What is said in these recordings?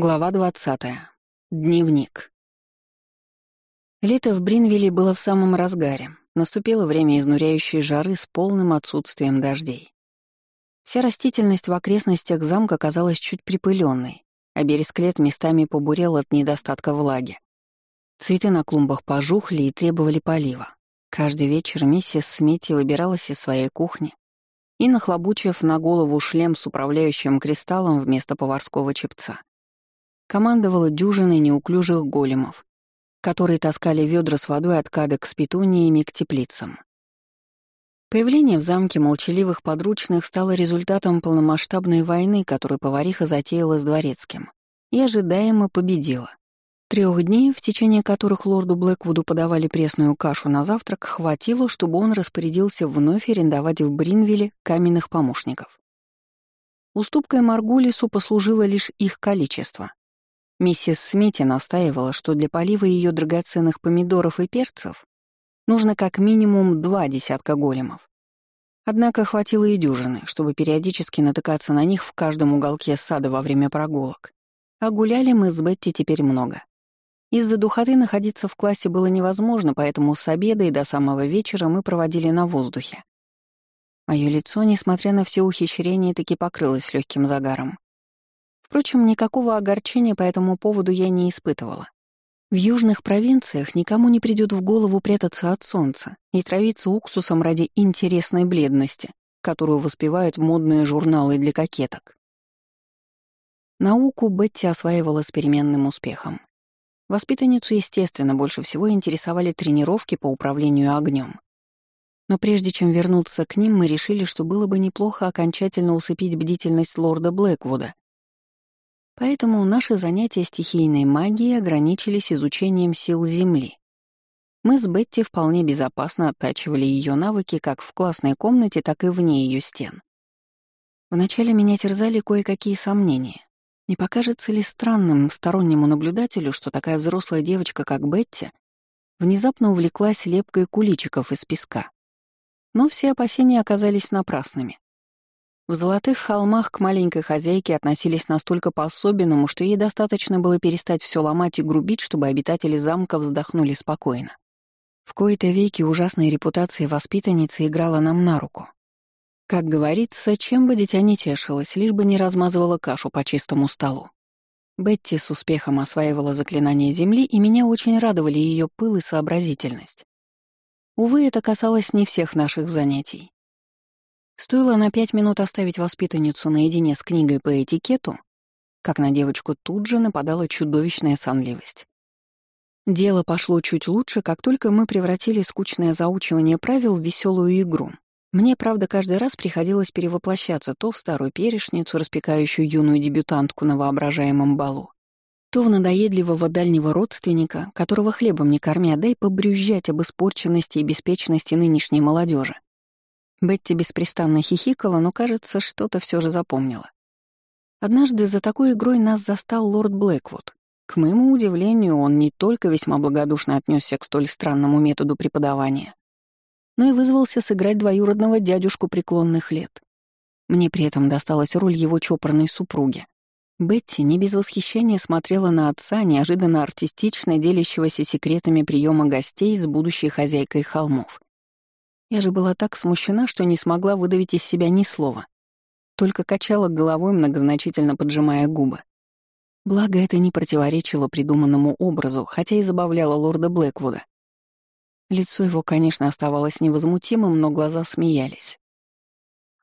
Глава 20. Дневник. Лето в Бринвилле было в самом разгаре. Наступило время изнуряющей жары с полным отсутствием дождей. Вся растительность в окрестностях замка казалась чуть припыленной, а бересклет местами побурел от недостатка влаги. Цветы на клумбах пожухли и требовали полива. Каждый вечер миссис Смити выбиралась из своей кухни и, нахлобучив на голову шлем с управляющим кристаллом вместо поварского чепца, командовала дюжиной неуклюжих големов, которые таскали ведра с водой от кадок с петуниями к теплицам. Появление в замке молчаливых подручных стало результатом полномасштабной войны, которую повариха затеяла с дворецким, и ожидаемо победила. Трех дней, в течение которых лорду Блэквуду подавали пресную кашу на завтрак, хватило, чтобы он распорядился вновь арендовать в Бринвилле каменных помощников. Уступкой Маргулису послужило лишь их количество. Миссис Смити настаивала, что для полива ее драгоценных помидоров и перцев нужно как минимум два десятка големов. Однако хватило и дюжины, чтобы периодически натыкаться на них в каждом уголке сада во время прогулок. А гуляли мы с Бетти теперь много. Из-за духоты находиться в классе было невозможно, поэтому с обеда и до самого вечера мы проводили на воздухе. Мое лицо, несмотря на все ухищрения, таки покрылось легким загаром. Впрочем, никакого огорчения по этому поводу я не испытывала. В южных провинциях никому не придет в голову прятаться от солнца и травиться уксусом ради интересной бледности, которую воспевают модные журналы для кокеток. Науку Бетти осваивала с переменным успехом. Воспитанницу, естественно, больше всего интересовали тренировки по управлению огнем. Но прежде чем вернуться к ним, мы решили, что было бы неплохо окончательно усыпить бдительность лорда Блэквуда Поэтому наши занятия стихийной магией ограничились изучением сил Земли. Мы с Бетти вполне безопасно оттачивали ее навыки как в классной комнате, так и вне ее стен. Вначале меня терзали кое-какие сомнения. Не покажется ли странным стороннему наблюдателю, что такая взрослая девочка, как Бетти, внезапно увлеклась лепкой куличиков из песка? Но все опасения оказались напрасными. В золотых холмах к маленькой хозяйке относились настолько по-особенному, что ей достаточно было перестать все ломать и грубить, чтобы обитатели замка вздохнули спокойно. В кои-то веки ужасная репутация воспитанницы играла нам на руку. Как говорится, чем бы дитя не тешилось, лишь бы не размазывала кашу по чистому столу. Бетти с успехом осваивала заклинания Земли, и меня очень радовали ее пыл и сообразительность. Увы, это касалось не всех наших занятий. Стоило на пять минут оставить воспитанницу наедине с книгой по этикету, как на девочку тут же нападала чудовищная сонливость. Дело пошло чуть лучше, как только мы превратили скучное заучивание правил в веселую игру. Мне, правда, каждый раз приходилось перевоплощаться то в старую перешницу, распекающую юную дебютантку на воображаемом балу, то в надоедливого дальнего родственника, которого хлебом не корми, а дай побрюзжать об испорченности и беспечности нынешней молодежи. Бетти беспрестанно хихикала, но, кажется, что-то все же запомнила. Однажды за такой игрой нас застал лорд Блэквуд. К моему удивлению, он не только весьма благодушно отнесся к столь странному методу преподавания, но и вызвался сыграть двоюродного дядюшку преклонных лет. Мне при этом досталась роль его чопорной супруги. Бетти не без восхищения смотрела на отца, неожиданно артистично делящегося секретами приема гостей с будущей хозяйкой холмов. Я же была так смущена, что не смогла выдавить из себя ни слова. Только качала головой, многозначительно поджимая губы. Благо, это не противоречило придуманному образу, хотя и забавляло лорда Блэквуда. Лицо его, конечно, оставалось невозмутимым, но глаза смеялись.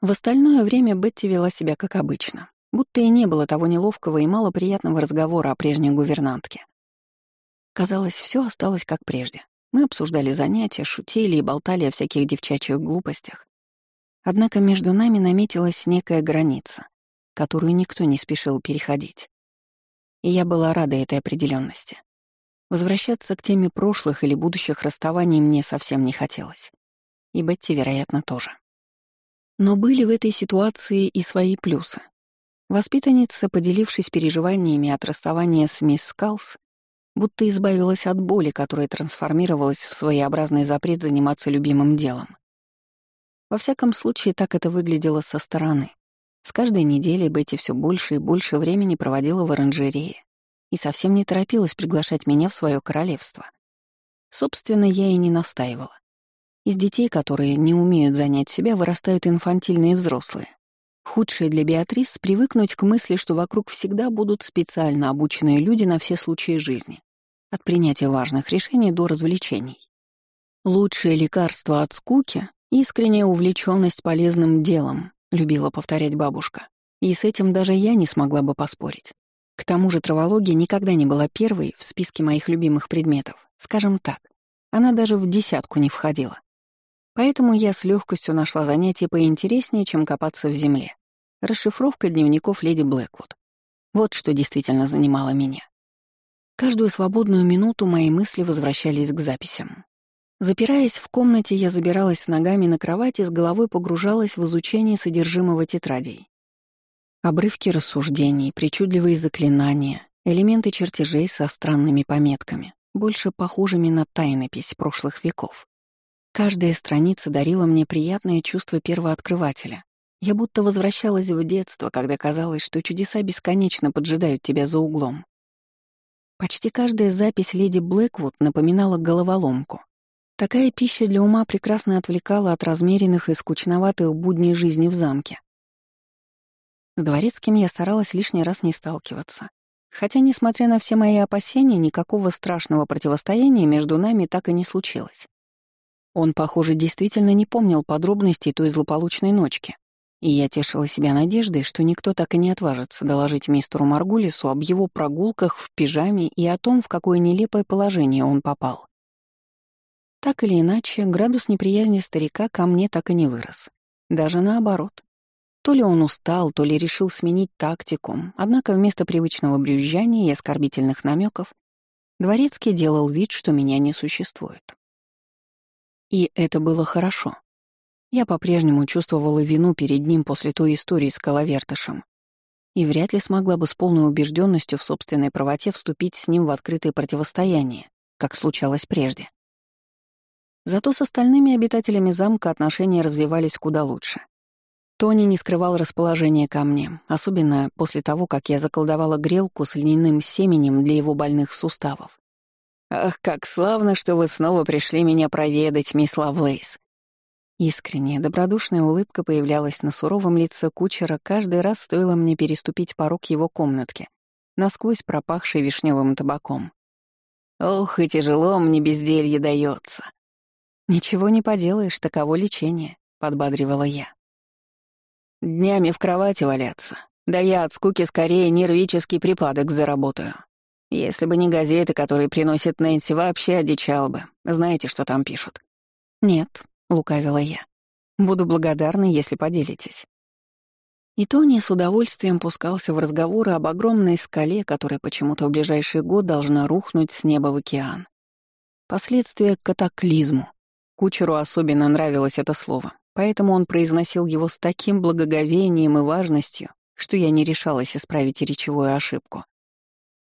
В остальное время Бетти вела себя как обычно, будто и не было того неловкого и малоприятного разговора о прежней гувернантке. Казалось, все осталось как прежде. Мы обсуждали занятия, шутили и болтали о всяких девчачьих глупостях. Однако между нами наметилась некая граница, которую никто не спешил переходить. И я была рада этой определенности. Возвращаться к теме прошлых или будущих расставаний мне совсем не хотелось. И Бетти, вероятно, тоже. Но были в этой ситуации и свои плюсы. Воспитанница, поделившись переживаниями от расставания с мисс Скалс, будто избавилась от боли, которая трансформировалась в своеобразный запрет заниматься любимым делом. Во всяком случае, так это выглядело со стороны. С каждой неделей Бетти все больше и больше времени проводила в оранжерее, и совсем не торопилась приглашать меня в свое королевство. Собственно, я и не настаивала. Из детей, которые не умеют занять себя, вырастают инфантильные взрослые. Худшее для Беатрис — привыкнуть к мысли, что вокруг всегда будут специально обученные люди на все случаи жизни, от принятия важных решений до развлечений. Лучшее лекарство от скуки — искренняя увлеченность полезным делом, любила повторять бабушка. И с этим даже я не смогла бы поспорить. К тому же травология никогда не была первой в списке моих любимых предметов. Скажем так, она даже в десятку не входила. Поэтому я с легкостью нашла занятие поинтереснее, чем копаться в земле. Расшифровка дневников леди Блэквуд. Вот что действительно занимало меня. Каждую свободную минуту мои мысли возвращались к записям. Запираясь в комнате, я забиралась ногами на кровать и с головой погружалась в изучение содержимого тетрадей. Обрывки рассуждений, причудливые заклинания, элементы чертежей со странными пометками, больше похожими на тайнопись прошлых веков. Каждая страница дарила мне приятное чувство первооткрывателя. Я будто возвращалась в детство, когда казалось, что чудеса бесконечно поджидают тебя за углом. Почти каждая запись леди Блэквуд напоминала головоломку. Такая пища для ума прекрасно отвлекала от размеренных и скучноватых будней жизни в замке. С дворецким я старалась лишний раз не сталкиваться. Хотя, несмотря на все мои опасения, никакого страшного противостояния между нами так и не случилось. Он, похоже, действительно не помнил подробностей той злополучной ночки. И я тешила себя надеждой, что никто так и не отважится доложить мистеру Маргулису об его прогулках в пижаме и о том, в какое нелепое положение он попал. Так или иначе, градус неприязни старика ко мне так и не вырос. Даже наоборот. То ли он устал, то ли решил сменить тактику, однако вместо привычного брюзжания и оскорбительных намеков Дворецкий делал вид, что меня не существует. И это было хорошо. Я по-прежнему чувствовала вину перед ним после той истории с Коловертышем и вряд ли смогла бы с полной убежденностью в собственной правоте вступить с ним в открытое противостояние, как случалось прежде. Зато с остальными обитателями замка отношения развивались куда лучше. Тони не скрывал расположение ко мне, особенно после того, как я заколдовала грелку с льняным семенем для его больных суставов. «Ах, как славно, что вы снова пришли меня проведать, мисс Лавлейс!» Искренняя, добродушная улыбка появлялась на суровом лице кучера каждый раз стоило мне переступить порог его комнатки, насквозь пропахшей вишневым табаком. «Ох, и тяжело мне безделье дается. «Ничего не поделаешь, таково лечение», — подбадривала я. «Днями в кровати валяться. Да я от скуки скорее нервический припадок заработаю. Если бы не газеты, которые приносит Нэнси, вообще одичал бы. Знаете, что там пишут?» «Нет», — лукавила я. «Буду благодарна, если поделитесь». И Тони с удовольствием пускался в разговоры об огромной скале, которая почему-то в ближайший год должна рухнуть с неба в океан. Последствия катаклизму. Кучеру особенно нравилось это слово, поэтому он произносил его с таким благоговением и важностью, что я не решалась исправить речевую ошибку.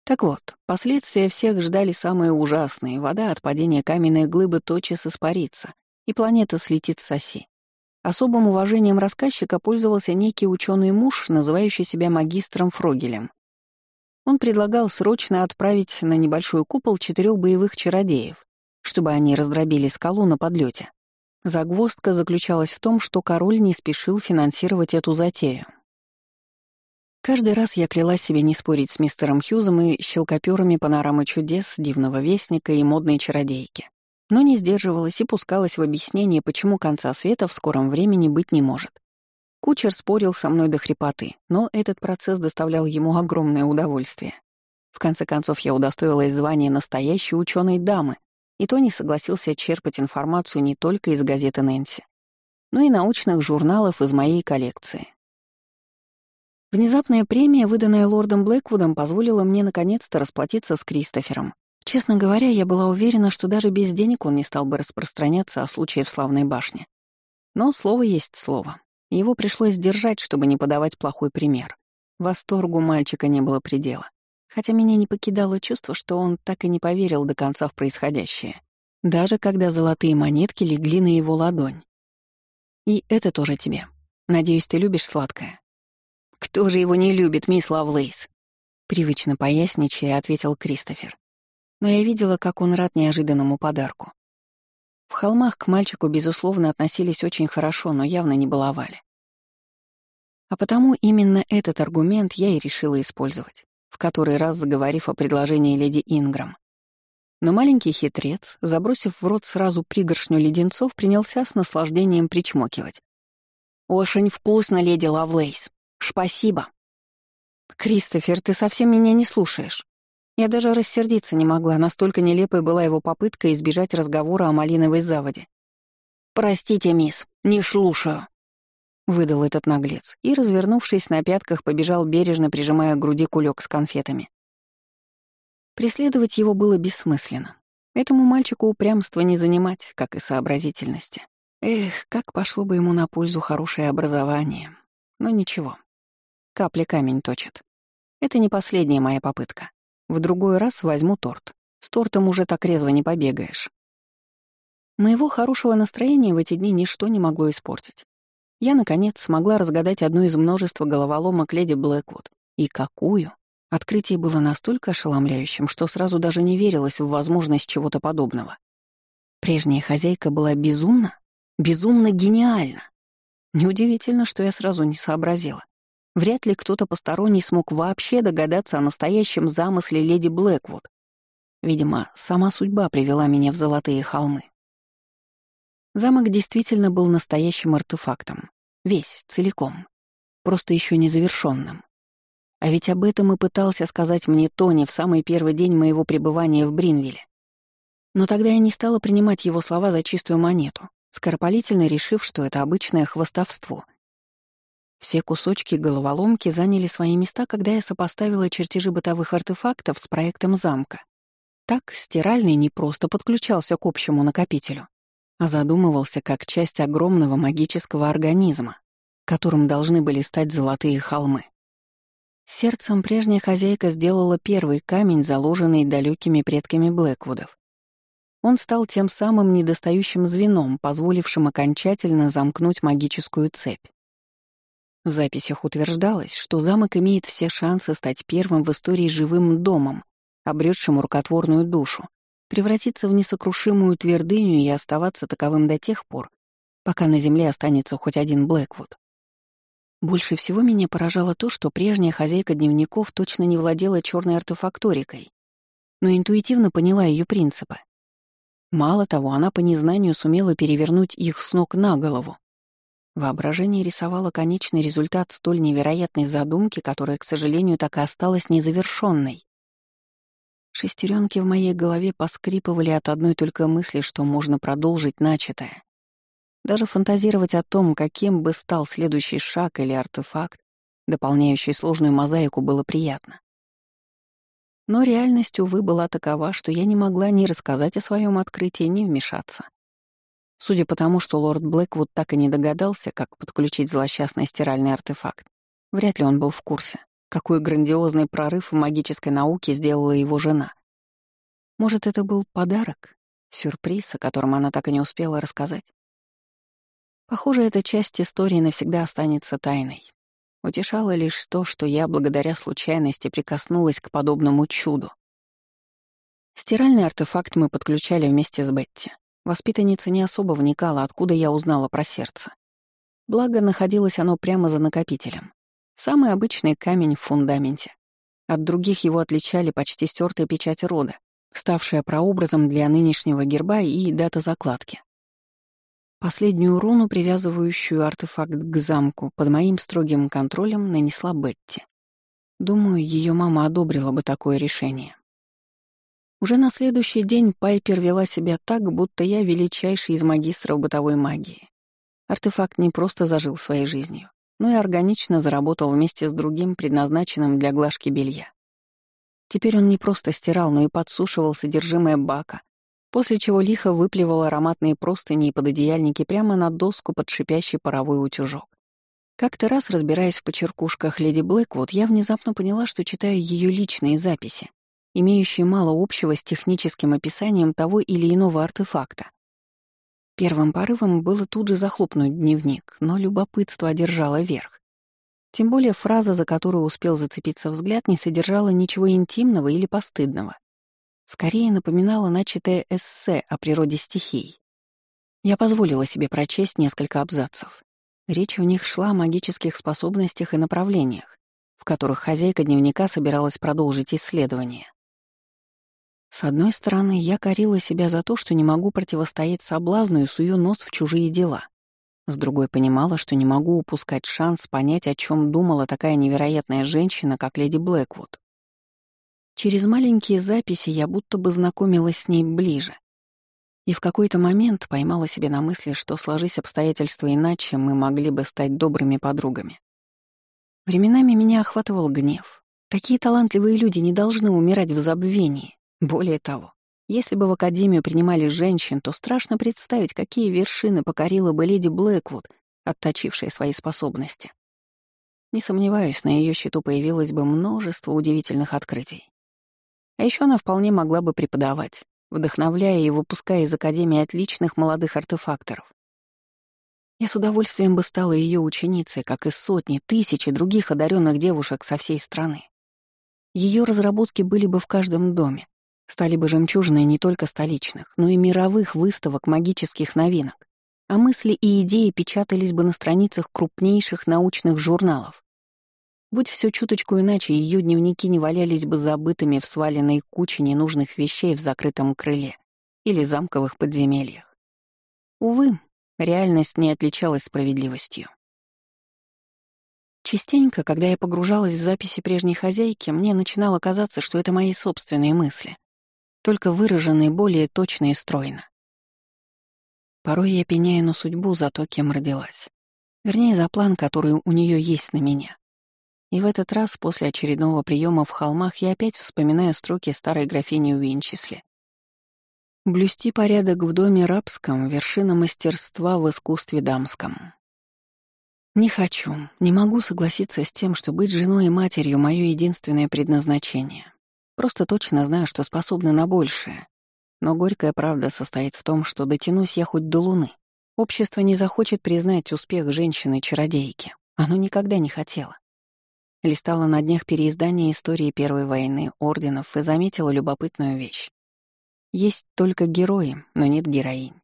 Так вот, последствия всех ждали самые ужасные. Вода от падения каменной глыбы тотчас испарится, и планета слетит с оси. Особым уважением рассказчика пользовался некий ученый муж, называющий себя магистром Фрогелем. Он предлагал срочно отправить на небольшой купол четырех боевых чародеев, чтобы они раздробили скалу на подлете. Загвоздка заключалась в том, что король не спешил финансировать эту затею. Каждый раз я клялась себе не спорить с мистером Хьюзом и щелкоперами панорамы чудес, дивного вестника и модной чародейки. Но не сдерживалась и пускалась в объяснение, почему конца света в скором времени быть не может. Кучер спорил со мной до хрипоты, но этот процесс доставлял ему огромное удовольствие. В конце концов, я удостоилась звания настоящей ученой дамы, и Тони согласился черпать информацию не только из газеты «Нэнси», но и научных журналов из моей коллекции. Внезапная премия, выданная лордом Блэквудом, позволила мне наконец-то расплатиться с Кристофером. Честно говоря, я была уверена, что даже без денег он не стал бы распространяться о случае в Славной башне. Но слово есть слово. Его пришлось сдержать, чтобы не подавать плохой пример. Восторгу мальчика не было предела. Хотя меня не покидало чувство, что он так и не поверил до конца в происходящее. Даже когда золотые монетки легли на его ладонь. И это тоже тебе. Надеюсь, ты любишь сладкое. Кто же его не любит, мисс Лавлейс? Привычно поясничая, ответил Кристофер. Но я видела, как он рад неожиданному подарку. В холмах к мальчику, безусловно, относились очень хорошо, но явно не баловали. А потому именно этот аргумент я и решила использовать, в который раз заговорив о предложении леди Инграм. Но маленький хитрец, забросив в рот сразу пригоршню леденцов, принялся с наслаждением причмокивать. «Очень вкусно, леди Лавлейс. Спасибо». «Кристофер, ты совсем меня не слушаешь». Я даже рассердиться не могла, настолько нелепой была его попытка избежать разговора о малиновой заводе. «Простите, мисс, не слушаю», — выдал этот наглец и, развернувшись на пятках, побежал бережно, прижимая к груди кулек с конфетами. Преследовать его было бессмысленно. Этому мальчику упрямства не занимать, как и сообразительности. Эх, как пошло бы ему на пользу хорошее образование. Но ничего. Капли камень точит. Это не последняя моя попытка. В другой раз возьму торт. С тортом уже так резво не побегаешь. Моего хорошего настроения в эти дни ничто не могло испортить. Я, наконец, смогла разгадать одну из множества головоломок леди Блэквуд. И какую? Открытие было настолько ошеломляющим, что сразу даже не верилось в возможность чего-то подобного. Прежняя хозяйка была безумна, безумно гениальна. Неудивительно, что я сразу не сообразила. Вряд ли кто-то посторонний смог вообще догадаться о настоящем замысле леди Блэквуд. Видимо, сама судьба привела меня в Золотые холмы. Замок действительно был настоящим артефактом. Весь, целиком. Просто еще незавершенным. А ведь об этом и пытался сказать мне Тони в самый первый день моего пребывания в Бринвилле. Но тогда я не стала принимать его слова за чистую монету, скоропалительно решив, что это обычное хвостовство — все кусочки головоломки заняли свои места, когда я сопоставила чертежи бытовых артефактов с проектом замка. Так стиральный не просто подключался к общему накопителю, а задумывался как часть огромного магического организма, которым должны были стать золотые холмы. Сердцем прежняя хозяйка сделала первый камень, заложенный далекими предками Блэквудов. Он стал тем самым недостающим звеном, позволившим окончательно замкнуть магическую цепь. В записях утверждалось, что замок имеет все шансы стать первым в истории живым домом, обретшим рукотворную душу, превратиться в несокрушимую твердыню и оставаться таковым до тех пор, пока на земле останется хоть один Блэквуд. Больше всего меня поражало то, что прежняя хозяйка дневников точно не владела черной артефакторикой, но интуитивно поняла ее принципы. Мало того, она по незнанию сумела перевернуть их с ног на голову, Воображение рисовало конечный результат столь невероятной задумки, которая, к сожалению, так и осталась незавершенной. Шестеренки в моей голове поскрипывали от одной только мысли, что можно продолжить начатое. Даже фантазировать о том, каким бы стал следующий шаг или артефакт, дополняющий сложную мозаику, было приятно. Но реальность, увы, была такова, что я не могла ни рассказать о своем открытии, ни вмешаться. Судя по тому, что лорд Блэквуд так и не догадался, как подключить злосчастный стиральный артефакт, вряд ли он был в курсе, какой грандиозный прорыв в магической науке сделала его жена. Может, это был подарок, сюрприз, о котором она так и не успела рассказать? Похоже, эта часть истории навсегда останется тайной. Утешало лишь то, что я, благодаря случайности, прикоснулась к подобному чуду. Стиральный артефакт мы подключали вместе с Бетти. Воспитанница не особо вникала, откуда я узнала про сердце. Благо, находилось оно прямо за накопителем. Самый обычный камень в фундаменте. От других его отличали почти стертая печать рода, ставшая прообразом для нынешнего герба и дата закладки. Последнюю руну, привязывающую артефакт к замку, под моим строгим контролем нанесла Бетти. Думаю, ее мама одобрила бы такое решение. Уже на следующий день Пайпер вела себя так, будто я величайший из магистров бытовой магии. Артефакт не просто зажил своей жизнью, но и органично заработал вместе с другим, предназначенным для глажки белья. Теперь он не просто стирал, но и подсушивал содержимое бака, после чего лихо выплевал ароматные простыни и пододеяльники прямо на доску под шипящий паровой утюжок. Как-то раз, разбираясь в почеркушках леди Блэквуд, я внезапно поняла, что читаю ее личные записи имеющие мало общего с техническим описанием того или иного артефакта. Первым порывом было тут же захлопнуть дневник, но любопытство одержало верх. Тем более фраза, за которую успел зацепиться взгляд, не содержала ничего интимного или постыдного. Скорее напоминала начатое эссе о природе стихий. Я позволила себе прочесть несколько абзацев. Речь в них шла о магических способностях и направлениях, в которых хозяйка дневника собиралась продолжить исследование. С одной стороны, я корила себя за то, что не могу противостоять соблазну и сую нос в чужие дела. С другой понимала, что не могу упускать шанс понять, о чем думала такая невероятная женщина, как леди Блэквуд. Через маленькие записи я будто бы знакомилась с ней ближе. И в какой-то момент поймала себе на мысли, что, сложись обстоятельства иначе, мы могли бы стать добрыми подругами. Временами меня охватывал гнев. Такие талантливые люди не должны умирать в забвении. Более того, если бы в Академию принимали женщин, то страшно представить, какие вершины покорила бы леди Блэквуд, отточившая свои способности. Не сомневаюсь, на ее счету появилось бы множество удивительных открытий. А еще она вполне могла бы преподавать, вдохновляя и выпуская из Академии отличных молодых артефакторов. Я с удовольствием бы стала ее ученицей, как и сотни, тысячи других одаренных девушек со всей страны. Ее разработки были бы в каждом доме, стали бы жемчужиной не только столичных, но и мировых выставок магических новинок, а мысли и идеи печатались бы на страницах крупнейших научных журналов. Будь все чуточку иначе, ее дневники не валялись бы забытыми в сваленной куче ненужных вещей в закрытом крыле или замковых подземельях. Увы, реальность не отличалась справедливостью. Частенько, когда я погружалась в записи прежней хозяйки, мне начинало казаться, что это мои собственные мысли только выраженный более точно и стройно. Порой я пеняю на судьбу за то, кем родилась. Вернее, за план, который у нее есть на меня. И в этот раз, после очередного приема в холмах, я опять вспоминаю строки старой графини Уинчисли. «Блюсти порядок в доме рабском — вершина мастерства в искусстве дамском». Не хочу, не могу согласиться с тем, что быть женой и матерью — мое единственное предназначение. Просто точно знаю, что способна на большее. Но горькая правда состоит в том, что дотянусь я хоть до Луны. Общество не захочет признать успех женщины-чародейки. Оно никогда не хотело. Листала на днях переиздание истории Первой войны, орденов и заметила любопытную вещь. Есть только герои, но нет героинь.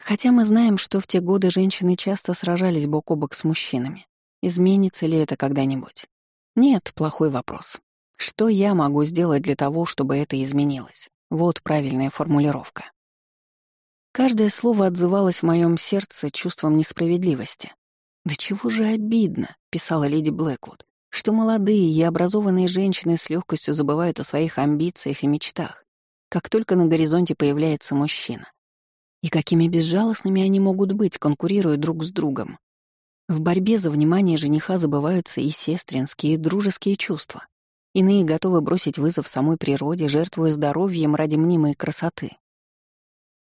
Хотя мы знаем, что в те годы женщины часто сражались бок о бок с мужчинами. Изменится ли это когда-нибудь? Нет, плохой вопрос. Что я могу сделать для того, чтобы это изменилось? Вот правильная формулировка. Каждое слово отзывалось в моем сердце чувством несправедливости. «Да чего же обидно», — писала леди Блэквуд, что молодые и образованные женщины с легкостью забывают о своих амбициях и мечтах, как только на горизонте появляется мужчина. И какими безжалостными они могут быть, конкурируя друг с другом. В борьбе за внимание жениха забываются и сестринские, и дружеские чувства. Иные готовы бросить вызов самой природе, жертвуя здоровьем ради мнимой красоты.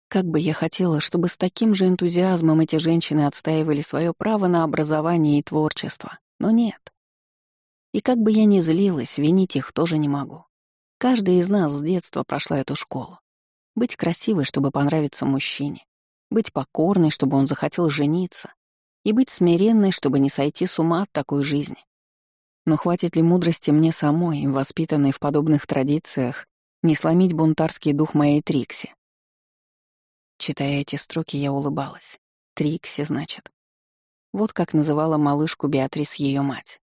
Как бы я хотела, чтобы с таким же энтузиазмом эти женщины отстаивали свое право на образование и творчество, но нет. И как бы я ни злилась, винить их тоже не могу. Каждая из нас с детства прошла эту школу. Быть красивой, чтобы понравиться мужчине. Быть покорной, чтобы он захотел жениться. И быть смиренной, чтобы не сойти с ума от такой жизни. Но хватит ли мудрости мне самой, воспитанной в подобных традициях, не сломить бунтарский дух моей Трикси? Читая эти строки, я улыбалась. Трикси, значит. Вот как называла малышку Беатрис ее мать.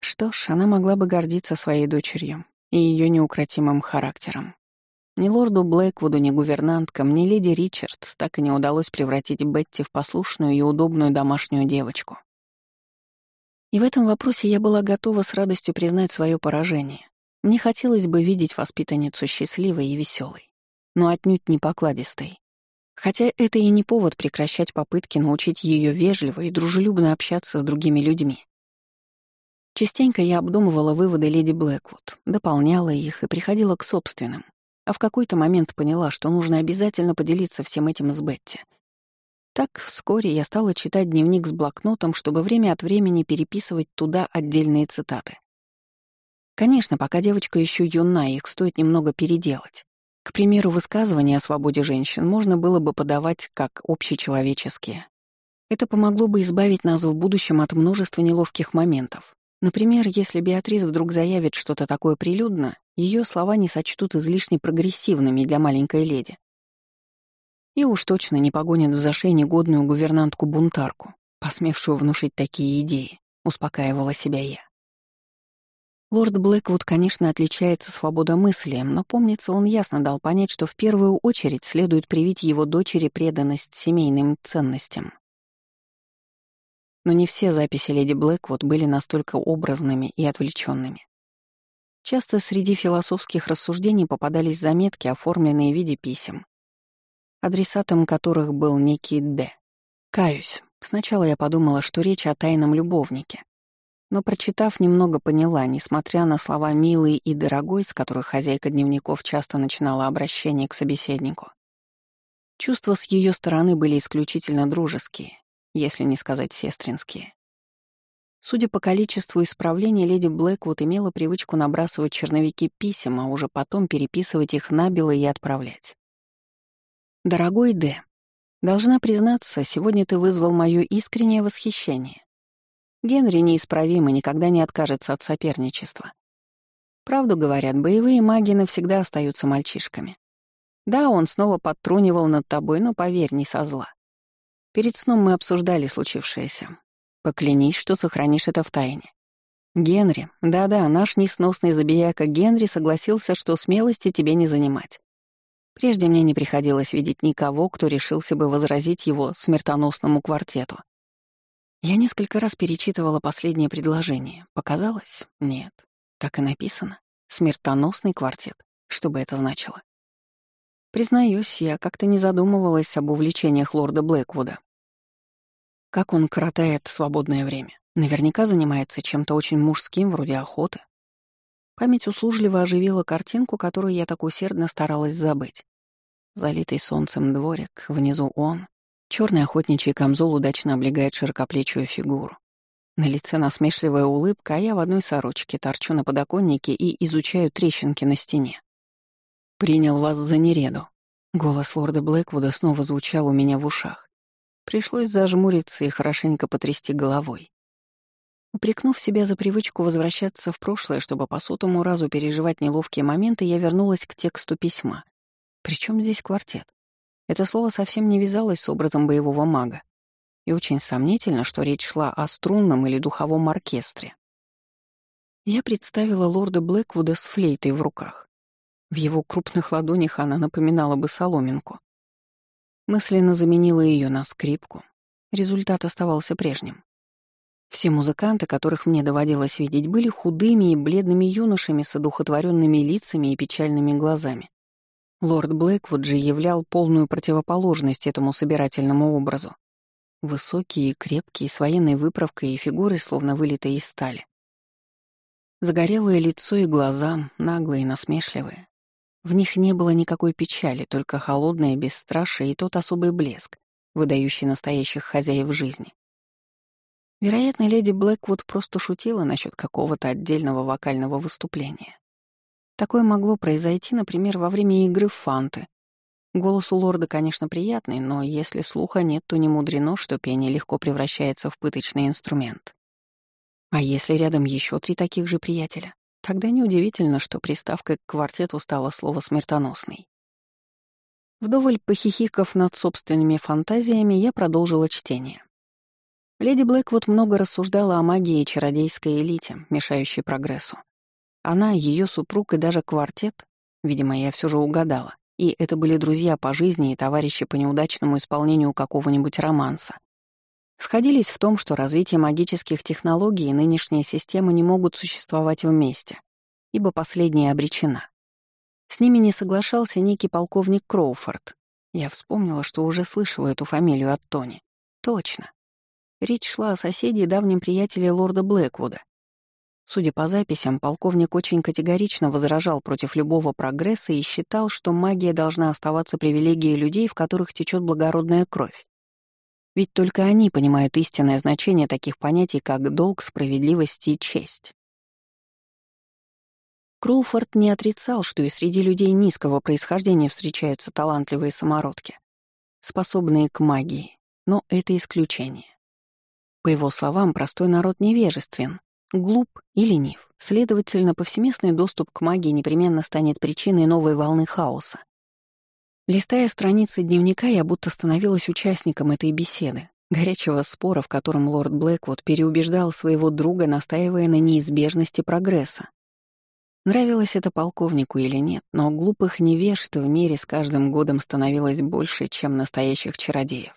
Что ж, она могла бы гордиться своей дочерью и ее неукротимым характером. Ни лорду Блэквуду, ни гувернанткам, ни леди Ричардс так и не удалось превратить Бетти в послушную и удобную домашнюю девочку. И в этом вопросе я была готова с радостью признать свое поражение. Мне хотелось бы видеть воспитанницу счастливой и веселой, но отнюдь не покладистой. Хотя это и не повод прекращать попытки научить ее вежливо и дружелюбно общаться с другими людьми. Частенько я обдумывала выводы леди Блэквуд, дополняла их и приходила к собственным, а в какой-то момент поняла, что нужно обязательно поделиться всем этим с Бетти — так вскоре я стала читать дневник с блокнотом, чтобы время от времени переписывать туда отдельные цитаты. Конечно, пока девочка еще юна, их стоит немного переделать. К примеру, высказывания о свободе женщин можно было бы подавать как общечеловеческие. Это помогло бы избавить нас в будущем от множества неловких моментов. Например, если Беатрис вдруг заявит что-то такое прилюдно, ее слова не сочтут излишне прогрессивными для маленькой леди. И уж точно не погонят в зашей негодную гувернантку-бунтарку, посмевшую внушить такие идеи, успокаивала себя я. Лорд Блэквуд, конечно, отличается свободомыслием, но, помнится, он ясно дал понять, что в первую очередь следует привить его дочери преданность семейным ценностям. Но не все записи леди Блэквуд были настолько образными и отвлеченными. Часто среди философских рассуждений попадались заметки, оформленные в виде писем, адресатом которых был некий Д. Каюсь, сначала я подумала, что речь о тайном любовнике, но, прочитав, немного поняла, несмотря на слова «милый» и «дорогой», с которых хозяйка дневников часто начинала обращение к собеседнику. Чувства с ее стороны были исключительно дружеские, если не сказать сестринские. Судя по количеству исправлений, леди Блэквуд имела привычку набрасывать черновики писем, а уже потом переписывать их набело и отправлять. «Дорогой Д, должна признаться, сегодня ты вызвал мое искреннее восхищение. Генри неисправим и никогда не откажется от соперничества. Правду говорят, боевые маги навсегда остаются мальчишками. Да, он снова подтрунивал над тобой, но поверь, не со зла. Перед сном мы обсуждали случившееся. Поклянись, что сохранишь это в тайне. Генри, да-да, наш несносный забияка Генри согласился, что смелости тебе не занимать. Прежде мне не приходилось видеть никого, кто решился бы возразить его смертоносному квартету. Я несколько раз перечитывала последнее предложение. Показалось? Нет. Так и написано. Смертоносный квартет. Что бы это значило? Признаюсь, я как-то не задумывалась об увлечениях лорда Блэквуда. Как он коротает свободное время? Наверняка занимается чем-то очень мужским, вроде охоты. Память услужливо оживила картинку, которую я так усердно старалась забыть. Залитый солнцем дворик, внизу он, Черный охотничий камзол удачно облегает широкоплечую фигуру. На лице насмешливая улыбка, а я в одной сорочке торчу на подоконнике и изучаю трещинки на стене. «Принял вас за нереду». Голос лорда Блэквуда снова звучал у меня в ушах. Пришлось зажмуриться и хорошенько потрясти головой. Упрекнув себя за привычку возвращаться в прошлое, чтобы по сотому разу переживать неловкие моменты, я вернулась к тексту письма. Причем здесь квартет? Это слово совсем не вязалось с образом боевого мага. И очень сомнительно, что речь шла о струнном или духовом оркестре. Я представила лорда Блэквуда с флейтой в руках. В его крупных ладонях она напоминала бы соломинку. Мысленно заменила ее на скрипку. Результат оставался прежним. Все музыканты, которых мне доводилось видеть, были худыми и бледными юношами с одухотворенными лицами и печальными глазами. Лорд Блэквуд же являл полную противоположность этому собирательному образу. Высокий и крепкий, с военной выправкой и фигурой, словно вылитые из стали. Загорелое лицо и глаза, наглые и насмешливые. В них не было никакой печали, только холодное бесстрашие и тот особый блеск, выдающий настоящих хозяев жизни. Вероятно, леди Блэквуд просто шутила насчет какого-то отдельного вокального выступления. Такое могло произойти, например, во время игры в фанты. Голос у лорда, конечно, приятный, но если слуха нет, то не мудрено, что пение легко превращается в пыточный инструмент. А если рядом еще три таких же приятеля? Тогда неудивительно, что приставкой к квартету стало слово «смертоносный». Вдоволь похихиков над собственными фантазиями, я продолжила чтение. Леди Блэквуд много рассуждала о магии и чародейской элите, мешающей прогрессу. Она, ее супруг и даже квартет, видимо, я все же угадала, и это были друзья по жизни и товарищи по неудачному исполнению какого-нибудь романса. Сходились в том, что развитие магических технологий и нынешняя система не могут существовать вместе, ибо последняя обречена. С ними не соглашался некий полковник Кроуфорд. Я вспомнила, что уже слышала эту фамилию от Тони. Точно. Речь шла о соседе и давнем приятеле лорда Блэквуда, Судя по записям, полковник очень категорично возражал против любого прогресса и считал, что магия должна оставаться привилегией людей, в которых течет благородная кровь. Ведь только они понимают истинное значение таких понятий, как долг, справедливость и честь. Кроуфорд не отрицал, что и среди людей низкого происхождения встречаются талантливые самородки, способные к магии, но это исключение. По его словам, простой народ невежествен, глуп и ленив. Следовательно, повсеместный доступ к магии непременно станет причиной новой волны хаоса. Листая страницы дневника, я будто становилась участником этой беседы, горячего спора, в котором лорд Блэквуд переубеждал своего друга, настаивая на неизбежности прогресса. Нравилось это полковнику или нет, но глупых невежд в мире с каждым годом становилось больше, чем настоящих чародеев.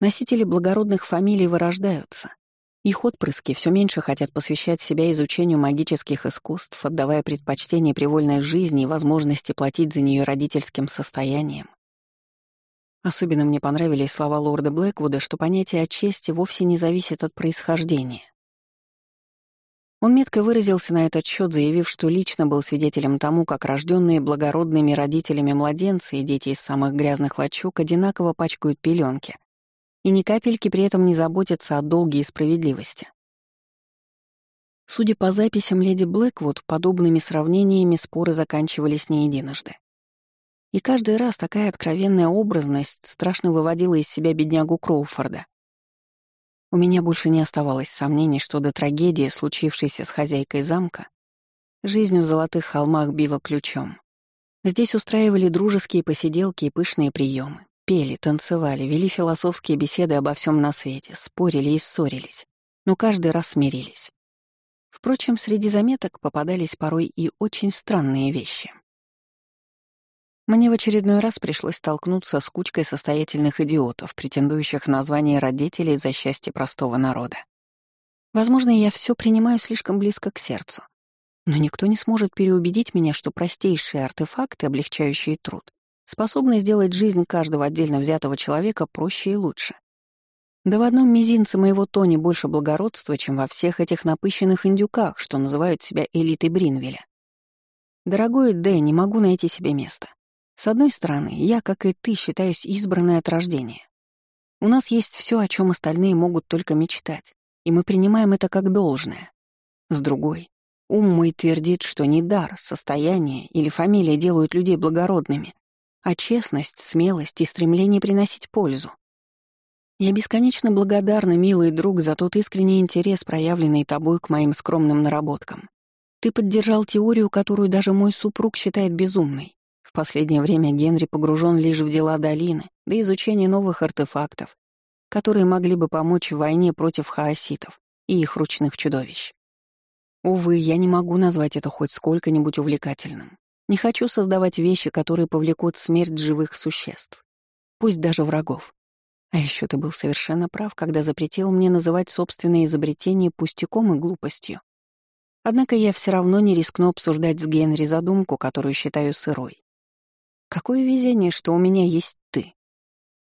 Носители благородных фамилий вырождаются. Их отпрыски все меньше хотят посвящать себя изучению магических искусств, отдавая предпочтение привольной жизни и возможности платить за нее родительским состоянием. Особенно мне понравились слова лорда Блэквуда, что понятие о чести вовсе не зависит от происхождения. Он метко выразился на этот счет, заявив, что лично был свидетелем тому, как рожденные благородными родителями младенцы и дети из самых грязных лачуг одинаково пачкают пеленки — и ни капельки при этом не заботится о долге и справедливости. Судя по записям леди Блэквуд, подобными сравнениями споры заканчивались не единожды. И каждый раз такая откровенная образность страшно выводила из себя беднягу Кроуфорда. У меня больше не оставалось сомнений, что до трагедии, случившейся с хозяйкой замка, жизнь в Золотых холмах била ключом. Здесь устраивали дружеские посиделки и пышные приемы. Пели, танцевали, вели философские беседы обо всем на свете, спорили и ссорились, но каждый раз смирились. Впрочем, среди заметок попадались порой и очень странные вещи. Мне в очередной раз пришлось столкнуться с кучкой состоятельных идиотов, претендующих на звание родителей за счастье простого народа. Возможно, я все принимаю слишком близко к сердцу. Но никто не сможет переубедить меня, что простейшие артефакты, облегчающие труд, способны сделать жизнь каждого отдельно взятого человека проще и лучше. Да в одном мизинце моего Тони больше благородства, чем во всех этих напыщенных индюках, что называют себя элитой Бринвеля. Дорогой Дэ, не могу найти себе места. С одной стороны, я, как и ты, считаюсь избранной от рождения. У нас есть все, о чем остальные могут только мечтать, и мы принимаем это как должное. С другой, ум мой твердит, что не дар, состояние или фамилия делают людей благородными, а честность, смелость и стремление приносить пользу. Я бесконечно благодарна, милый друг, за тот искренний интерес, проявленный тобой к моим скромным наработкам. Ты поддержал теорию, которую даже мой супруг считает безумной. В последнее время Генри погружен лишь в дела долины, да изучение новых артефактов, которые могли бы помочь в войне против хаоситов и их ручных чудовищ. Увы, я не могу назвать это хоть сколько-нибудь увлекательным. Не хочу создавать вещи, которые повлекут смерть живых существ, пусть даже врагов. А еще ты был совершенно прав, когда запретил мне называть собственные изобретения пустяком и глупостью. Однако я все равно не рискну обсуждать с Генри задумку, которую считаю сырой. Какое везение, что у меня есть ты.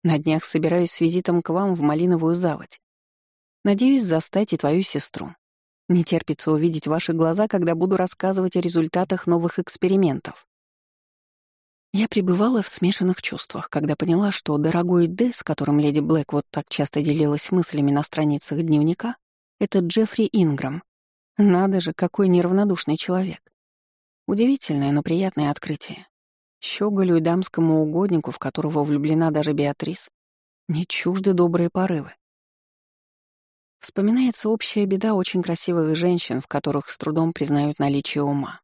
На днях собираюсь с визитом к вам в Малиновую заводь. Надеюсь застать и твою сестру. Не терпится увидеть ваши глаза, когда буду рассказывать о результатах новых экспериментов. Я пребывала в смешанных чувствах, когда поняла, что дорогой Д, с которым леди Блэк вот так часто делилась мыслями на страницах дневника, это Джеффри Инграм. Надо же, какой неравнодушный человек. Удивительное, но приятное открытие. Щеголю и дамскому угоднику, в которого влюблена даже Беатрис, не чужды добрые порывы. Вспоминается общая беда очень красивых женщин, в которых с трудом признают наличие ума.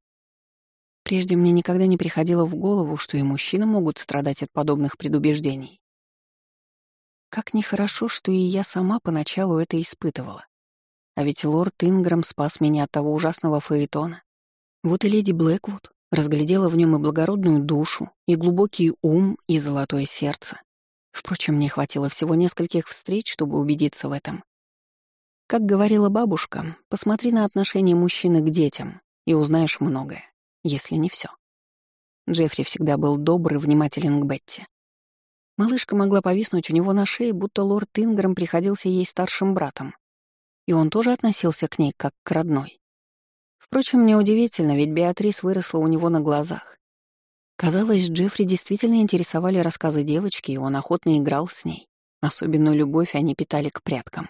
Прежде мне никогда не приходило в голову, что и мужчины могут страдать от подобных предубеждений. Как нехорошо, что и я сама поначалу это испытывала. А ведь лорд Инграм спас меня от того ужасного фаэтона. Вот и леди Блэквуд разглядела в нем и благородную душу, и глубокий ум, и золотое сердце. Впрочем, мне хватило всего нескольких встреч, чтобы убедиться в этом. Как говорила бабушка, посмотри на отношение мужчины к детям и узнаешь многое, если не все. Джеффри всегда был добр и внимателен к Бетти. Малышка могла повиснуть у него на шее, будто лорд Инграм приходился ей старшим братом. И он тоже относился к ней как к родной. Впрочем, неудивительно, ведь Беатрис выросла у него на глазах. Казалось, Джеффри действительно интересовали рассказы девочки, и он охотно играл с ней. Особенную любовь они питали к пряткам.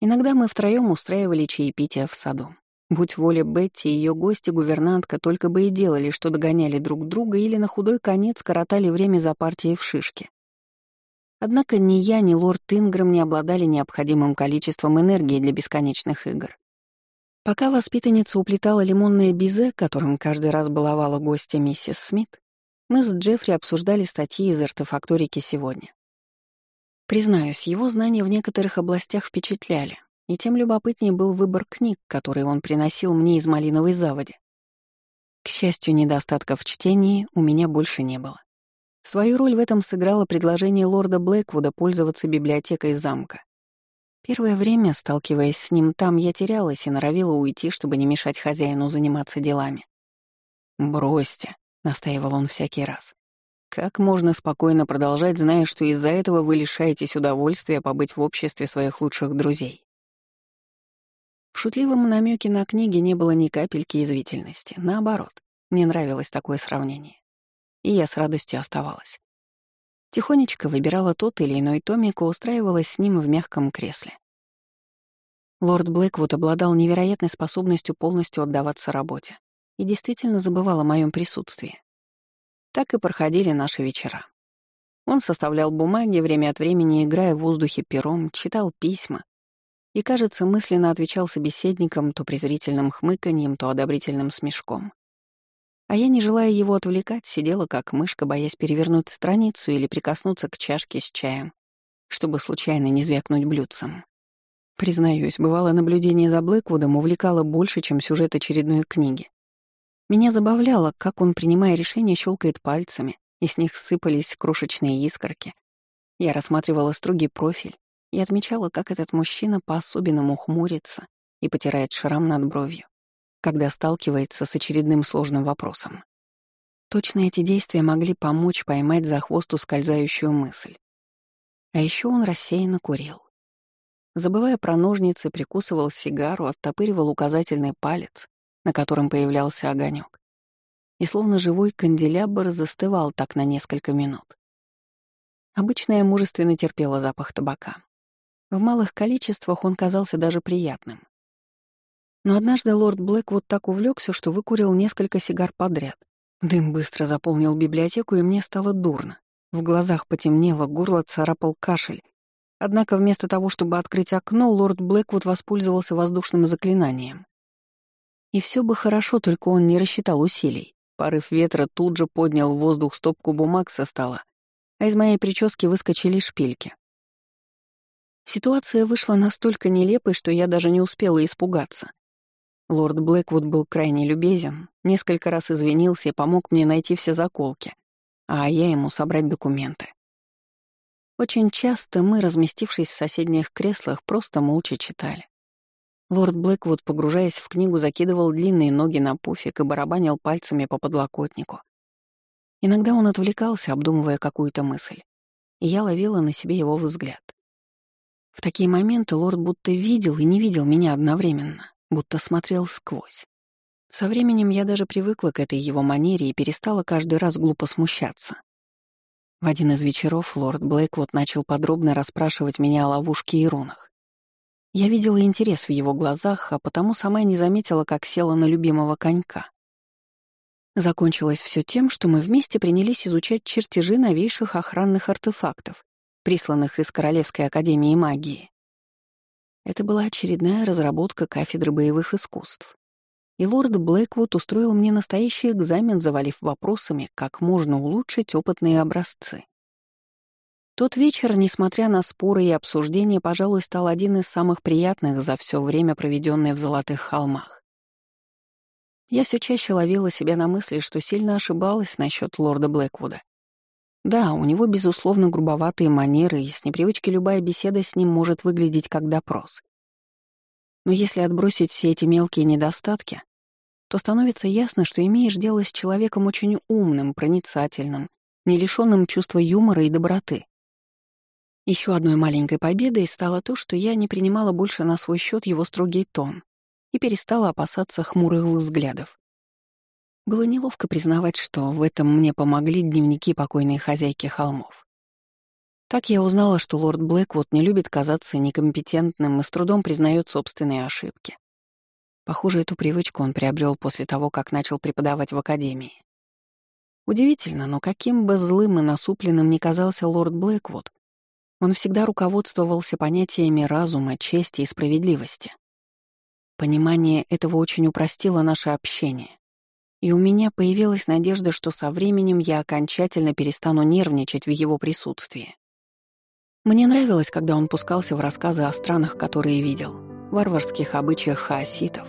Иногда мы втроем устраивали чаепитие в саду. Будь воля Бетти, ее гости-гувернантка только бы и делали, что догоняли друг друга или на худой конец коротали время за партией в шишки. Однако ни я, ни лорд Ингрэм не обладали необходимым количеством энергии для бесконечных игр. Пока воспитанница уплетала лимонное бизе, которым каждый раз баловала гостя миссис Смит, мы с Джеффри обсуждали статьи из артефакторики сегодня. Признаюсь, его знания в некоторых областях впечатляли, и тем любопытнее был выбор книг, которые он приносил мне из малиновой заводи. К счастью, недостатков в чтении у меня больше не было. Свою роль в этом сыграло предложение лорда Блэквуда пользоваться библиотекой замка. Первое время, сталкиваясь с ним там, я терялась и норовила уйти, чтобы не мешать хозяину заниматься делами. «Бросьте», — настаивал он всякий раз. «Как можно спокойно продолжать, зная, что из-за этого вы лишаетесь удовольствия побыть в обществе своих лучших друзей?» В шутливом намеке на книге не было ни капельки извительности. Наоборот, мне нравилось такое сравнение. И я с радостью оставалась. Тихонечко выбирала тот или иной томик и устраивалась с ним в мягком кресле. Лорд Блэквуд обладал невероятной способностью полностью отдаваться работе и действительно забывал о моем присутствии. Так и проходили наши вечера. Он составлял бумаги, время от времени играя в воздухе пером, читал письма и, кажется, мысленно отвечал собеседникам то презрительным хмыканьем, то одобрительным смешком. А я, не желая его отвлекать, сидела как мышка, боясь перевернуть страницу или прикоснуться к чашке с чаем, чтобы случайно не звякнуть блюдцем. Признаюсь, бывало, наблюдение за Блэквудом увлекало больше, чем сюжет очередной книги. Меня забавляло, как он, принимая решение, щелкает пальцами, и с них сыпались крошечные искорки. Я рассматривала строгий профиль и отмечала, как этот мужчина по-особенному хмурится и потирает шрам над бровью когда сталкивается с очередным сложным вопросом. Точно эти действия могли помочь поймать за хвост ускользающую мысль. А еще он рассеянно курил. Забывая про ножницы, прикусывал сигару, оттопыривал указательный палец, на котором появлялся огонек. И словно живой канделябр застывал так на несколько минут. Обычно я мужественно терпела запах табака. В малых количествах он казался даже приятным. Но однажды лорд Блэквуд так увлекся, что выкурил несколько сигар подряд. Дым быстро заполнил библиотеку, и мне стало дурно. В глазах потемнело, горло царапал кашель. Однако вместо того, чтобы открыть окно, лорд Блэквуд воспользовался воздушным заклинанием. И все бы хорошо, только он не рассчитал усилий. Порыв ветра тут же поднял в воздух стопку бумаг со стола, а из моей прически выскочили шпильки. Ситуация вышла настолько нелепой, что я даже не успела испугаться. Лорд Блэквуд был крайне любезен, несколько раз извинился и помог мне найти все заколки, а я ему собрать документы. Очень часто мы, разместившись в соседних креслах, просто молча читали. Лорд Блэквуд, погружаясь в книгу, закидывал длинные ноги на пуфик и барабанил пальцами по подлокотнику. Иногда он отвлекался, обдумывая какую-то мысль, и я ловила на себе его взгляд. В такие моменты лорд будто видел и не видел меня одновременно будто смотрел сквозь. Со временем я даже привыкла к этой его манере и перестала каждый раз глупо смущаться. В один из вечеров лорд Блэквуд начал подробно расспрашивать меня о ловушке и рунах. Я видела интерес в его глазах, а потому сама не заметила, как села на любимого конька. Закончилось все тем, что мы вместе принялись изучать чертежи новейших охранных артефактов, присланных из Королевской академии магии. Это была очередная разработка кафедры боевых искусств. И лорд Блэквуд устроил мне настоящий экзамен, завалив вопросами, как можно улучшить опытные образцы. Тот вечер, несмотря на споры и обсуждения, пожалуй, стал один из самых приятных за все время, проведенное в Золотых холмах. Я все чаще ловила себя на мысли, что сильно ошибалась насчет лорда Блэквуда. Да, у него, безусловно, грубоватые манеры, и с непривычки любая беседа с ним может выглядеть как допрос. Но если отбросить все эти мелкие недостатки, то становится ясно, что имеешь дело с человеком очень умным, проницательным, не лишенным чувства юмора и доброты. Еще одной маленькой победой стало то, что я не принимала больше на свой счет его строгий тон и перестала опасаться хмурых взглядов. Было неловко признавать, что в этом мне помогли дневники покойной хозяйки холмов. Так я узнала, что лорд Блэквуд не любит казаться некомпетентным и с трудом признает собственные ошибки. Похоже, эту привычку он приобрел после того, как начал преподавать в академии. Удивительно, но каким бы злым и насупленным ни казался лорд Блэквуд, Он всегда руководствовался понятиями разума, чести и справедливости. Понимание этого очень упростило наше общение. И у меня появилась надежда, что со временем я окончательно перестану нервничать в его присутствии. Мне нравилось, когда он пускался в рассказы о странах, которые видел, варварских обычаях хаоситов,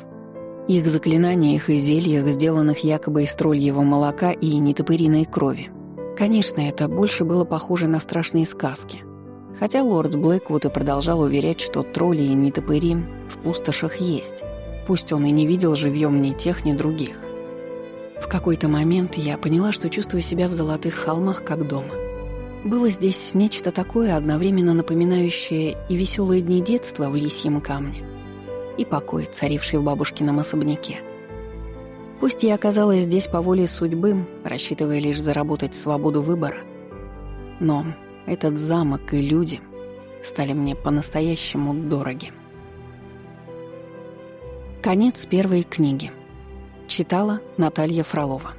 их заклинаниях и зельях, сделанных якобы из тролльего молока и нетопыриной крови. Конечно, это больше было похоже на страшные сказки. Хотя лорд Блэквуд и продолжал уверять, что тролли и нетопыри в пустошах есть, пусть он и не видел живьем ни тех, ни других. В какой-то момент я поняла, что чувствую себя в золотых холмах как дома. Было здесь нечто такое, одновременно напоминающее и веселые дни детства в лисьем камне, и покой, царивший в бабушкином особняке. Пусть я оказалась здесь по воле судьбы, рассчитывая лишь заработать свободу выбора, но этот замок и люди стали мне по-настоящему дороги. Конец первой книги. Читала Наталья Фролова.